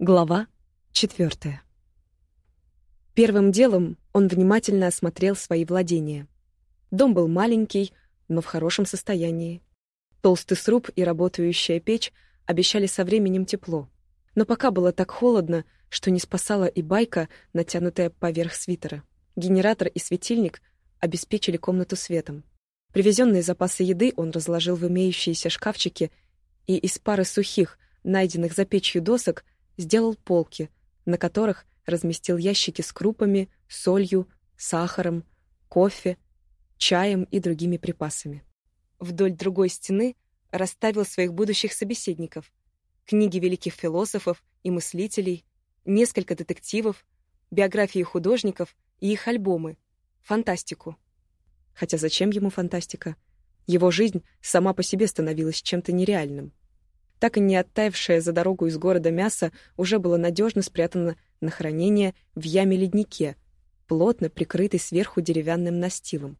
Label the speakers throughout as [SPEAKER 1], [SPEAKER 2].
[SPEAKER 1] Глава четвертая. Первым делом он внимательно осмотрел свои владения. Дом был маленький, но в хорошем состоянии. Толстый сруб и работающая печь обещали со временем тепло. Но пока было так холодно, что не спасала и байка, натянутая поверх свитера. Генератор и светильник обеспечили комнату светом. Привезенные запасы еды он разложил в имеющиеся шкафчики и из пары сухих, найденных за печью досок, сделал полки, на которых разместил ящики с крупами, солью, сахаром, кофе, чаем и другими припасами. Вдоль другой стены расставил своих будущих собеседников, книги великих философов и мыслителей, несколько детективов, биографии художников и их альбомы, фантастику. Хотя зачем ему фантастика? Его жизнь сама по себе становилась чем-то нереальным так и не оттаившее за дорогу из города мясо уже было надежно спрятано на хранение в яме-леднике, плотно прикрытой сверху деревянным настилом.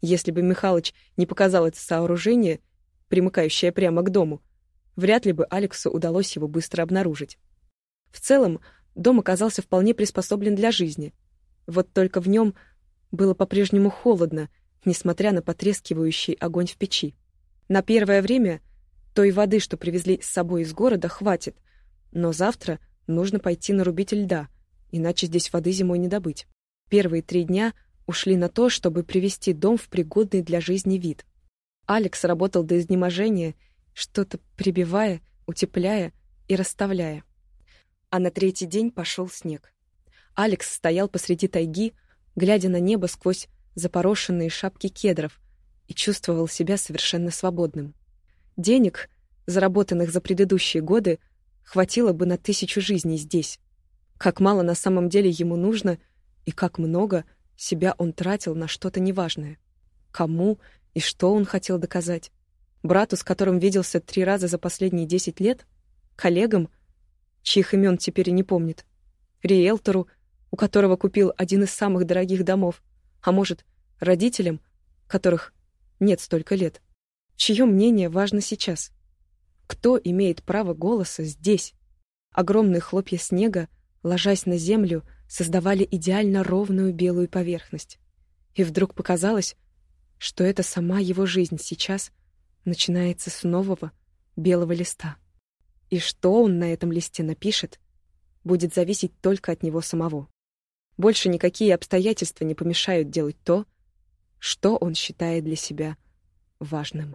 [SPEAKER 1] Если бы Михалыч не показал это сооружение, примыкающее прямо к дому, вряд ли бы Алексу удалось его быстро обнаружить. В целом, дом оказался вполне приспособлен для жизни. Вот только в нем было по-прежнему холодно, несмотря на потрескивающий огонь в печи. На первое время той воды, что привезли с собой из города, хватит. Но завтра нужно пойти нарубить льда, иначе здесь воды зимой не добыть. Первые три дня ушли на то, чтобы привести дом в пригодный для жизни вид. Алекс работал до изнеможения, что-то прибивая, утепляя и расставляя. А на третий день пошел снег. Алекс стоял посреди тайги, глядя на небо сквозь запорошенные шапки кедров, и чувствовал себя совершенно свободным. Денег, заработанных за предыдущие годы, хватило бы на тысячу жизней здесь. Как мало на самом деле ему нужно и как много себя он тратил на что-то неважное. Кому и что он хотел доказать? Брату, с которым виделся три раза за последние десять лет? Коллегам, чьих имен теперь и не помнит? Риэлтору, у которого купил один из самых дорогих домов? А может, родителям, которых нет столько лет? Чье мнение важно сейчас? Кто имеет право голоса здесь? Огромные хлопья снега, ложась на землю, создавали идеально ровную белую поверхность. И вдруг показалось, что это сама его жизнь сейчас начинается с нового белого листа. И что он на этом листе напишет, будет зависеть только от него самого. Больше никакие обстоятельства не помешают делать то, что он считает для себя важным.